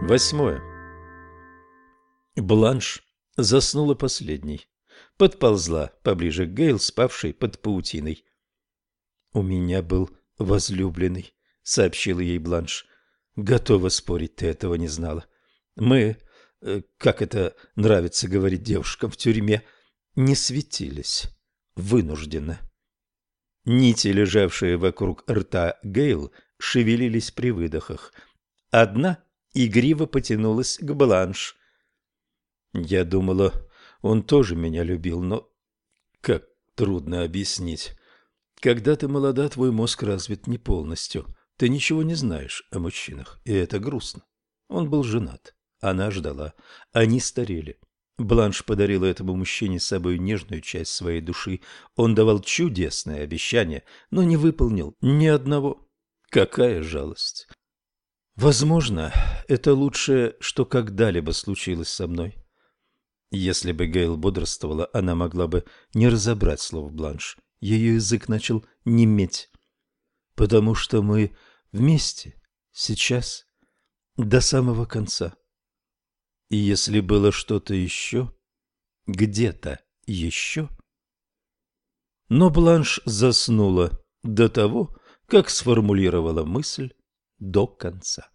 Восьмое. Бланш заснула последней. Подползла поближе к Гейл, спавшей под паутиной. «У меня был возлюбленный», — сообщила ей Бланш. «Готова спорить, ты этого не знала. Мы, э, как это нравится говорить девушкам в тюрьме, не светились. Вынужденно». Нити, лежавшие вокруг рта Гейл, шевелились при выдохах. Одна игриво потянулась к Бланш. Я думала, он тоже меня любил, но как трудно объяснить. Когда ты молода, твой мозг развит не полностью. Ты ничего не знаешь о мужчинах, и это грустно. Он был женат, она ждала. Они старели. Бланш подарила этому мужчине с собой нежную часть своей души. Он давал чудесное обещание, но не выполнил ни одного. Какая жалость! Возможно, это лучшее, что когда-либо случилось со мной. Если бы Гейл бодрствовала, она могла бы не разобрать слов Бланш. Ее язык начал неметь. Потому что мы вместе, сейчас, до самого конца. И если было что-то еще, где-то еще... Но Бланш заснула до того, как сформулировала мысль до конца.